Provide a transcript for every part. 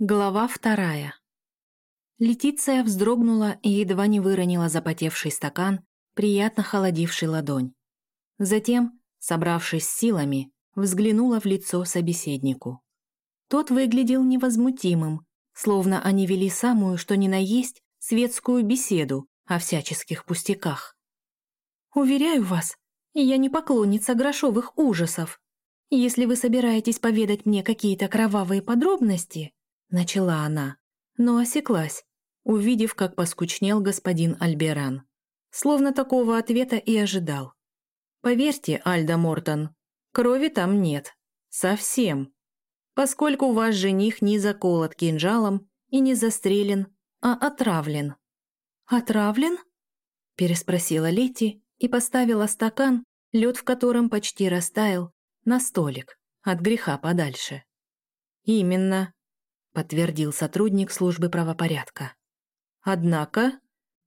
Глава вторая. Летиция вздрогнула и едва не выронила запотевший стакан, приятно холодивший ладонь. Затем, собравшись с силами, взглянула в лицо собеседнику. Тот выглядел невозмутимым, словно они вели самую, что ни на есть, светскую беседу о всяческих пустяках. «Уверяю вас, я не поклонница грошовых ужасов. Если вы собираетесь поведать мне какие-то кровавые подробности, начала она, но осеклась, увидев, как поскучнел господин Альберан. Словно такого ответа и ожидал. Поверьте, Альда Мортон, крови там нет. Совсем. Поскольку ваш жених не заколот кинжалом и не застрелен, а отравлен. «Отравлен?» – переспросила Лети и поставила стакан, лед в котором почти растаял, на столик, от греха подальше. «Именно», подтвердил сотрудник службы правопорядка. Однако,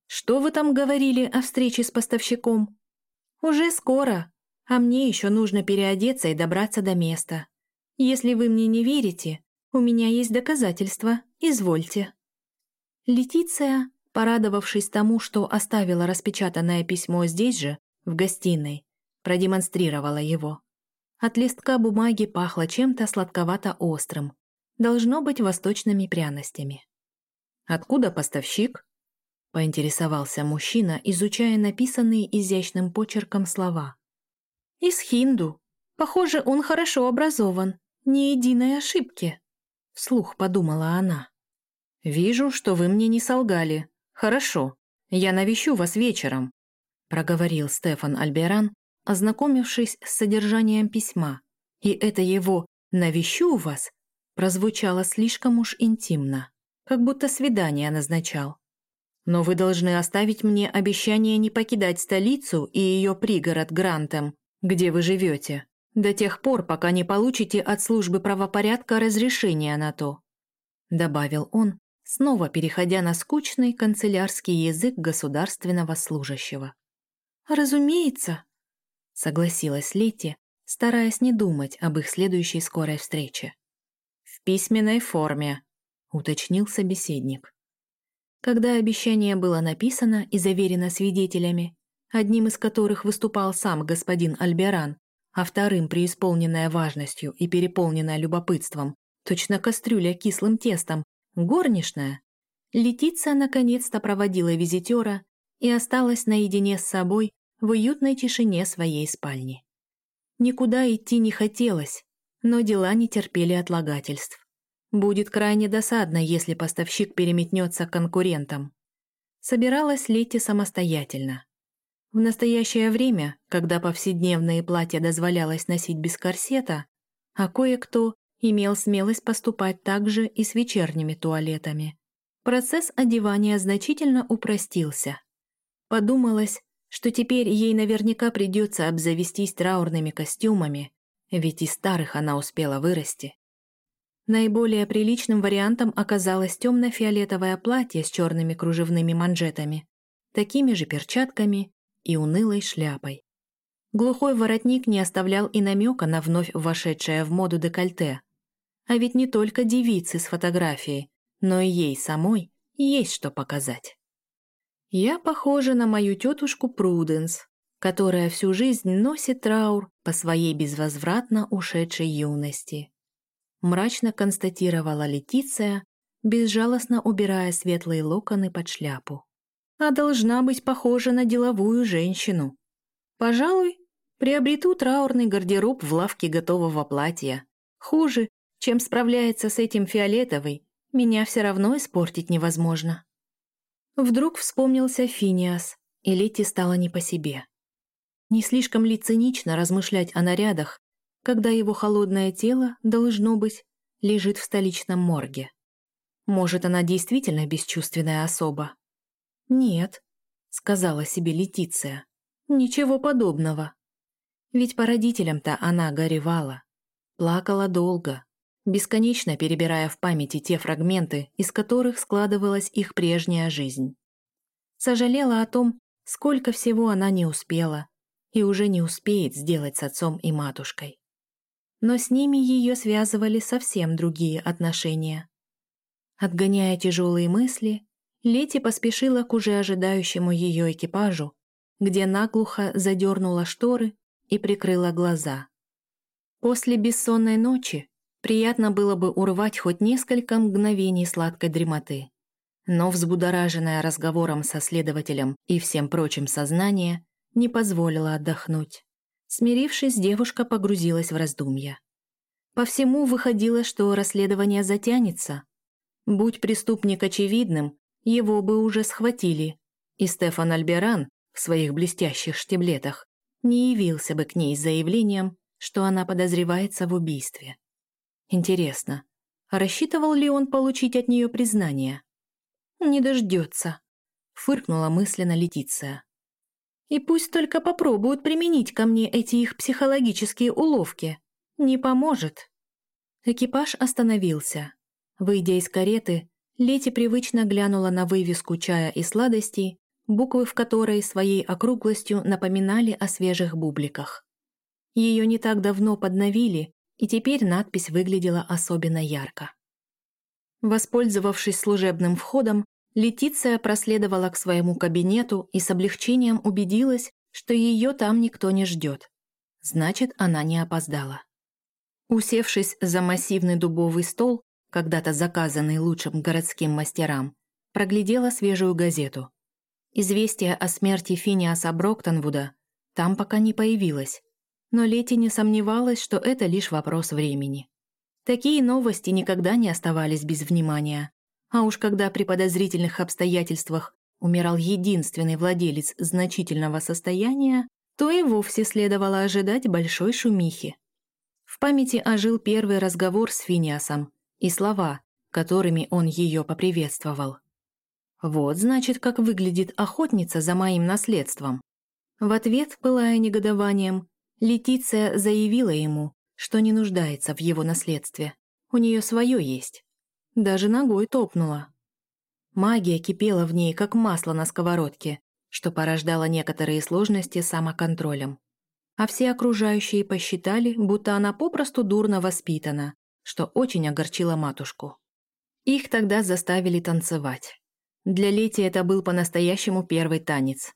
что вы там говорили о встрече с поставщиком? Уже скоро, а мне еще нужно переодеться и добраться до места. Если вы мне не верите, у меня есть доказательства, извольте. Летиция, порадовавшись тому, что оставила распечатанное письмо здесь же, в гостиной, продемонстрировала его. От листка бумаги пахло чем-то сладковато-острым, должно быть восточными пряностями. «Откуда поставщик?» – поинтересовался мужчина, изучая написанные изящным почерком слова. «Из Хинду. Похоже, он хорошо образован. Ни единой ошибки», – вслух подумала она. «Вижу, что вы мне не солгали. Хорошо, я навещу вас вечером», – проговорил Стефан Альберан, ознакомившись с содержанием письма. И это его «навещу вас» прозвучало слишком уж интимно, как будто свидание назначал. Но вы должны оставить мне обещание не покидать столицу и ее пригород Грантем, где вы живете, до тех пор, пока не получите от службы правопорядка разрешение на то», добавил он, снова переходя на скучный канцелярский язык государственного служащего. «Разумеется», — согласилась Летти, стараясь не думать об их следующей скорой встрече письменной форме», — уточнил собеседник. Когда обещание было написано и заверено свидетелями, одним из которых выступал сам господин Альберан, а вторым преисполненная важностью и переполненная любопытством, точно кастрюля кислым тестом, горничная, Летиция наконец-то проводила визитера и осталась наедине с собой в уютной тишине своей спальни. Никуда идти не хотелось, но дела не терпели отлагательств. Будет крайне досадно, если поставщик переметнется к конкурентам. Собиралась Летти самостоятельно. В настоящее время, когда повседневные платья дозволялось носить без корсета, а кое-кто имел смелость поступать также и с вечерними туалетами, процесс одевания значительно упростился. Подумалось, что теперь ей наверняка придется обзавестись траурными костюмами, ведь из старых она успела вырасти. Наиболее приличным вариантом оказалось темно-фиолетовое платье с черными кружевными манжетами, такими же перчатками и унылой шляпой. Глухой воротник не оставлял и намека на вновь вошедшее в моду декольте. А ведь не только девицы с фотографией, но и ей самой есть что показать. Я похожа на мою тетушку Пруденс, которая всю жизнь носит траур по своей безвозвратно ушедшей юности. Мрачно констатировала Летиция, безжалостно убирая светлые локоны под шляпу. А должна быть похожа на деловую женщину. Пожалуй, приобрету траурный гардероб в лавке готового платья. Хуже, чем справляется с этим фиолетовый, меня все равно испортить невозможно. Вдруг вспомнился Финиас, и Летти стало не по себе. Не слишком ли цинично размышлять о нарядах, когда его холодное тело, должно быть, лежит в столичном морге? Может, она действительно бесчувственная особа? «Нет», — сказала себе Летиция, — «ничего подобного». Ведь по родителям-то она горевала, плакала долго, бесконечно перебирая в памяти те фрагменты, из которых складывалась их прежняя жизнь. Сожалела о том, сколько всего она не успела, и уже не успеет сделать с отцом и матушкой. Но с ними ее связывали совсем другие отношения. Отгоняя тяжелые мысли, Лети поспешила к уже ожидающему ее экипажу, где наглухо задернула шторы и прикрыла глаза. После бессонной ночи приятно было бы урвать хоть несколько мгновений сладкой дремоты. Но взбудораженная разговором со следователем и всем прочим сознание не позволило отдохнуть. Смирившись, девушка погрузилась в раздумья. По всему выходило, что расследование затянется. Будь преступник очевидным, его бы уже схватили, и Стефан Альберан в своих блестящих штиблетах не явился бы к ней с заявлением, что она подозревается в убийстве. Интересно, рассчитывал ли он получить от нее признание? «Не дождется», — фыркнула мысленно Летиция. «И пусть только попробуют применить ко мне эти их психологические уловки. Не поможет». Экипаж остановился. Выйдя из кареты, Лети привычно глянула на вывеску чая и сладостей, буквы в которой своей округлостью напоминали о свежих бубликах. Ее не так давно подновили, и теперь надпись выглядела особенно ярко. Воспользовавшись служебным входом, Летиция проследовала к своему кабинету и с облегчением убедилась, что ее там никто не ждет. Значит, она не опоздала. Усевшись за массивный дубовый стол, когда-то заказанный лучшим городским мастерам, проглядела свежую газету. Известие о смерти Финиаса Броктонвуда там пока не появилось, но Лети не сомневалась, что это лишь вопрос времени. Такие новости никогда не оставались без внимания, а уж когда при подозрительных обстоятельствах умирал единственный владелец значительного состояния, то и вовсе следовало ожидать большой шумихи. В памяти ожил первый разговор с Финиасом, и слова, которыми он ее поприветствовал. Вот, значит, как выглядит охотница за моим наследством. В ответ, пылая негодованием, Летиция заявила ему, что не нуждается в его наследстве. У нее свое есть. Даже ногой топнула. Магия кипела в ней, как масло на сковородке, что порождало некоторые сложности с самоконтролем. А все окружающие посчитали, будто она попросту дурно воспитана, что очень огорчило матушку. Их тогда заставили танцевать. Для Лети это был по-настоящему первый танец.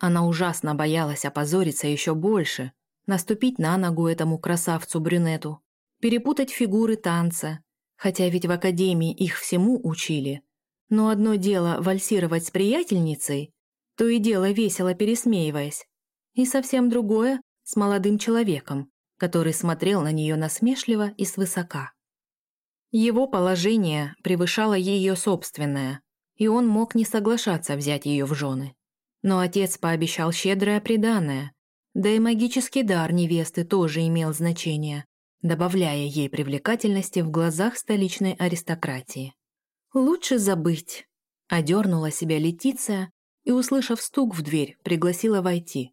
Она ужасно боялась опозориться еще больше, наступить на ногу этому красавцу-брюнету, перепутать фигуры танца, хотя ведь в академии их всему учили. Но одно дело вальсировать с приятельницей, то и дело весело пересмеиваясь, и совсем другое — с молодым человеком, который смотрел на нее насмешливо и свысока. Его положение превышало ее собственное, и он мог не соглашаться взять ее в жены. Но отец пообещал щедрое приданое, да и магический дар невесты тоже имел значение, добавляя ей привлекательности в глазах столичной аристократии. «Лучше забыть», — одернула себя Летиция и, услышав стук в дверь, пригласила войти.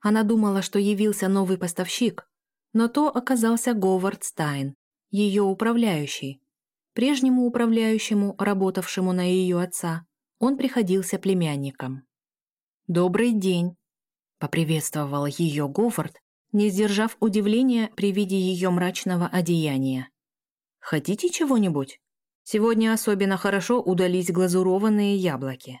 Она думала, что явился новый поставщик, но то оказался Говард Стайн, ее управляющий. Прежнему управляющему, работавшему на ее отца, он приходился племянником. «Добрый день», — поприветствовал ее Говард, не сдержав удивления при виде ее мрачного одеяния. «Хотите чего-нибудь? Сегодня особенно хорошо удались глазурованные яблоки».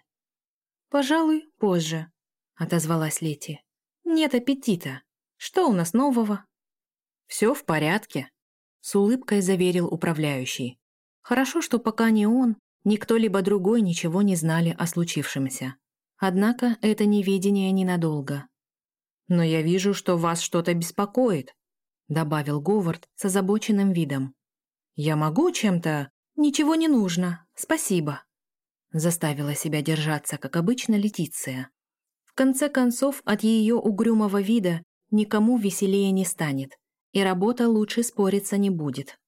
«Пожалуй, позже», — отозвалась Лети. «Нет аппетита. Что у нас нового?» «Все в порядке», — с улыбкой заверил управляющий. Хорошо, что пока ни он, ни кто-либо другой ничего не знали о случившемся. Однако это неведение ненадолго. «Но я вижу, что вас что-то беспокоит», — добавил Говард с озабоченным видом. «Я могу чем-то...» «Ничего не нужно, спасибо», — заставила себя держаться, как обычно, Летиция. В конце концов, от ее угрюмого вида никому веселее не станет и работа лучше спориться не будет.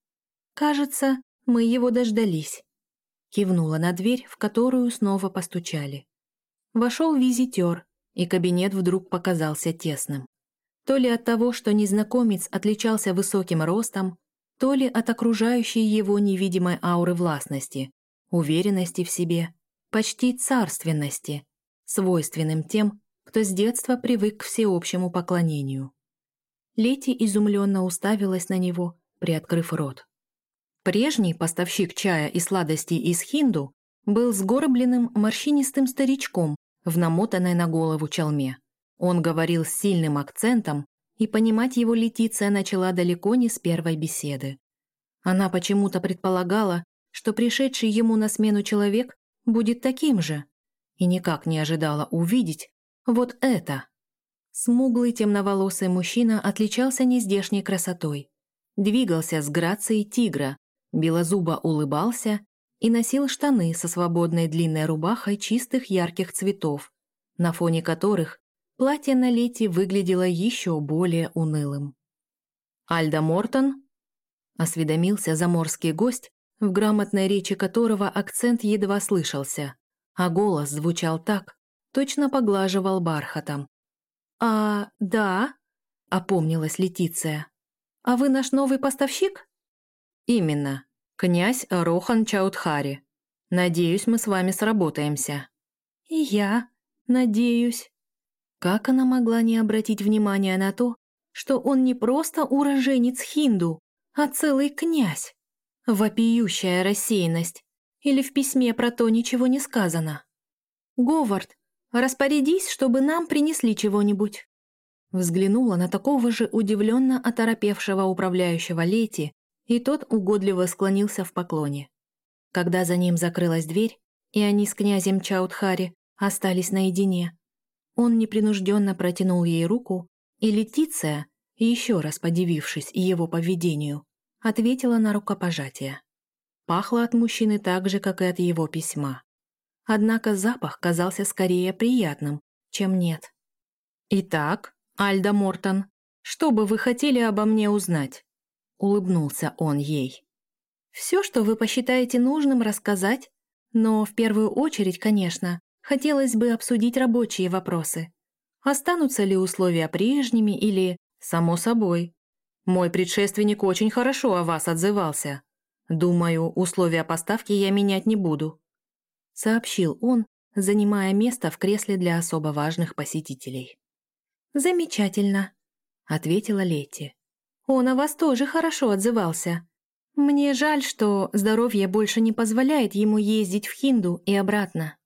«Кажется, мы его дождались», — кивнула на дверь, в которую снова постучали. Вошел визитер, и кабинет вдруг показался тесным. То ли от того, что незнакомец отличался высоким ростом, то ли от окружающей его невидимой ауры властности, уверенности в себе, почти царственности, свойственным тем, кто с детства привык к всеобщему поклонению. Лети изумленно уставилась на него, приоткрыв рот. Прежний поставщик чая и сладостей из Хинду был сгорбленным морщинистым старичком в намотанной на голову чалме. Он говорил с сильным акцентом, и понимать его Летиция начала далеко не с первой беседы. Она почему-то предполагала, что пришедший ему на смену человек будет таким же, и никак не ожидала увидеть вот это. Смуглый темноволосый мужчина отличался нездешней красотой. Двигался с грацией тигра, белозубо улыбался и носил штаны со свободной длинной рубахой чистых ярких цветов, на фоне которых платье на лете выглядело еще более унылым. «Альда Мортон?» — осведомился заморский гость, в грамотной речи которого акцент едва слышался, а голос звучал так, точно поглаживал бархатом. «А, да», — опомнилась Летиция. «А вы наш новый поставщик?» «Именно. Князь Рохан Чаудхари. Надеюсь, мы с вами сработаемся». «И я надеюсь». Как она могла не обратить внимания на то, что он не просто уроженец хинду, а целый князь? Вопиющая рассеянность. Или в письме про то ничего не сказано? «Говард, распорядись, чтобы нам принесли чего-нибудь». Взглянула на такого же удивленно оторопевшего управляющего Лети, и тот угодливо склонился в поклоне. Когда за ним закрылась дверь, и они с князем Чаудхари остались наедине, он непринужденно протянул ей руку, и Летиция, еще раз подивившись его поведению, ответила на рукопожатие. Пахло от мужчины так же, как и от его письма. Однако запах казался скорее приятным, чем нет. «Итак, Альда Мортон, что бы вы хотели обо мне узнать?» Улыбнулся он ей. «Все, что вы посчитаете нужным рассказать, но в первую очередь, конечно, Хотелось бы обсудить рабочие вопросы. Останутся ли условия прежними или... Само собой. Мой предшественник очень хорошо о вас отзывался. Думаю, условия поставки я менять не буду. Сообщил он, занимая место в кресле для особо важных посетителей. «Замечательно», — ответила Летти. «Он о вас тоже хорошо отзывался. Мне жаль, что здоровье больше не позволяет ему ездить в Хинду и обратно».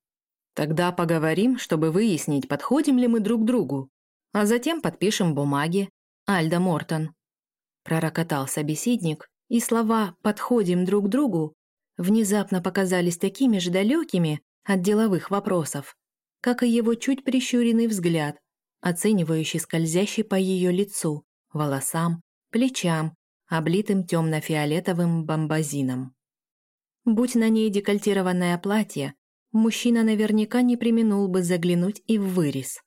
Тогда поговорим, чтобы выяснить, подходим ли мы друг другу, а затем подпишем бумаги. Альда Мортон. Пророкотал собеседник, и слова «подходим друг другу» внезапно показались такими же далекими от деловых вопросов, как и его чуть прищуренный взгляд, оценивающий скользящий по ее лицу, волосам, плечам, облитым темно-фиолетовым бомбазином. Будь на ней декольтированное платье, мужчина наверняка не применул бы заглянуть и в вырез.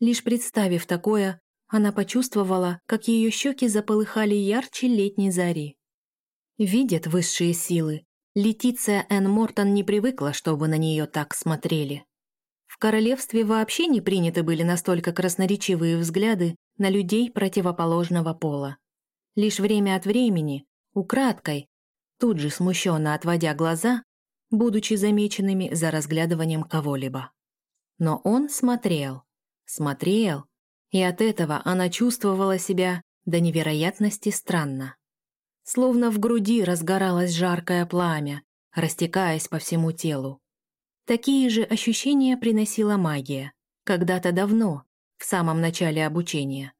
Лишь представив такое, она почувствовала, как ее щеки заполыхали ярче летней зари. Видят высшие силы, Летиция Энн Мортон не привыкла, чтобы на нее так смотрели. В королевстве вообще не приняты были настолько красноречивые взгляды на людей противоположного пола. Лишь время от времени, украдкой, тут же смущенно отводя глаза, будучи замеченными за разглядыванием кого-либо. Но он смотрел, смотрел, и от этого она чувствовала себя до невероятности странно. Словно в груди разгоралось жаркое пламя, растекаясь по всему телу. Такие же ощущения приносила магия, когда-то давно, в самом начале обучения.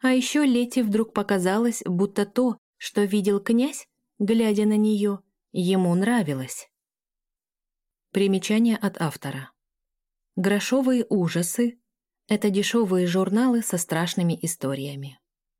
А еще Лете вдруг показалось, будто то, что видел князь, глядя на нее, ему нравилось. Примечание от автора. Грошовые ужасы – это дешевые журналы со страшными историями.